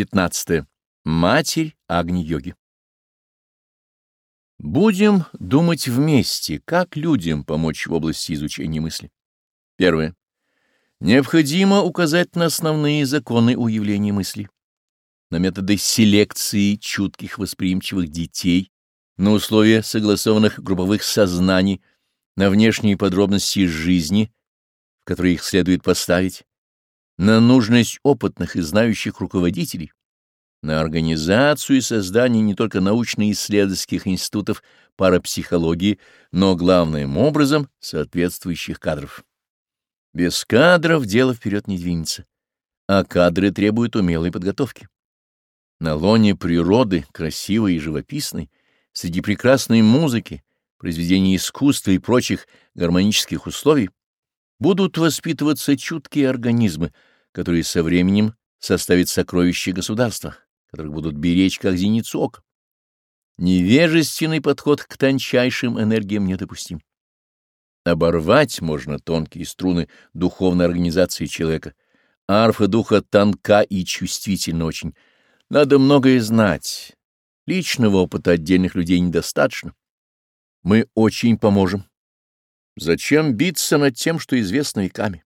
15. Матерь Агни-йоги Будем думать вместе, как людям помочь в области изучения мысли. Первое. Необходимо указать на основные законы уявления мысли, на методы селекции чутких восприимчивых детей, на условия согласованных групповых сознаний, на внешние подробности жизни, в которые их следует поставить, на нужность опытных и знающих руководителей, на организацию и создание не только научно-исследовательских институтов парапсихологии, но главным образом соответствующих кадров. Без кадров дело вперед не двинется, а кадры требуют умелой подготовки. На лоне природы, красивой и живописной, среди прекрасной музыки, произведений искусства и прочих гармонических условий будут воспитываться чуткие организмы — которые со временем составят сокровища государства, которых будут беречь как зеницу ока. Невежественный подход к тончайшим энергиям недопустим. Оборвать можно тонкие струны духовной организации человека. Арфа духа тонка и чувствительна очень. Надо многое знать. Личного опыта отдельных людей недостаточно. Мы очень поможем. Зачем биться над тем, что известно веками?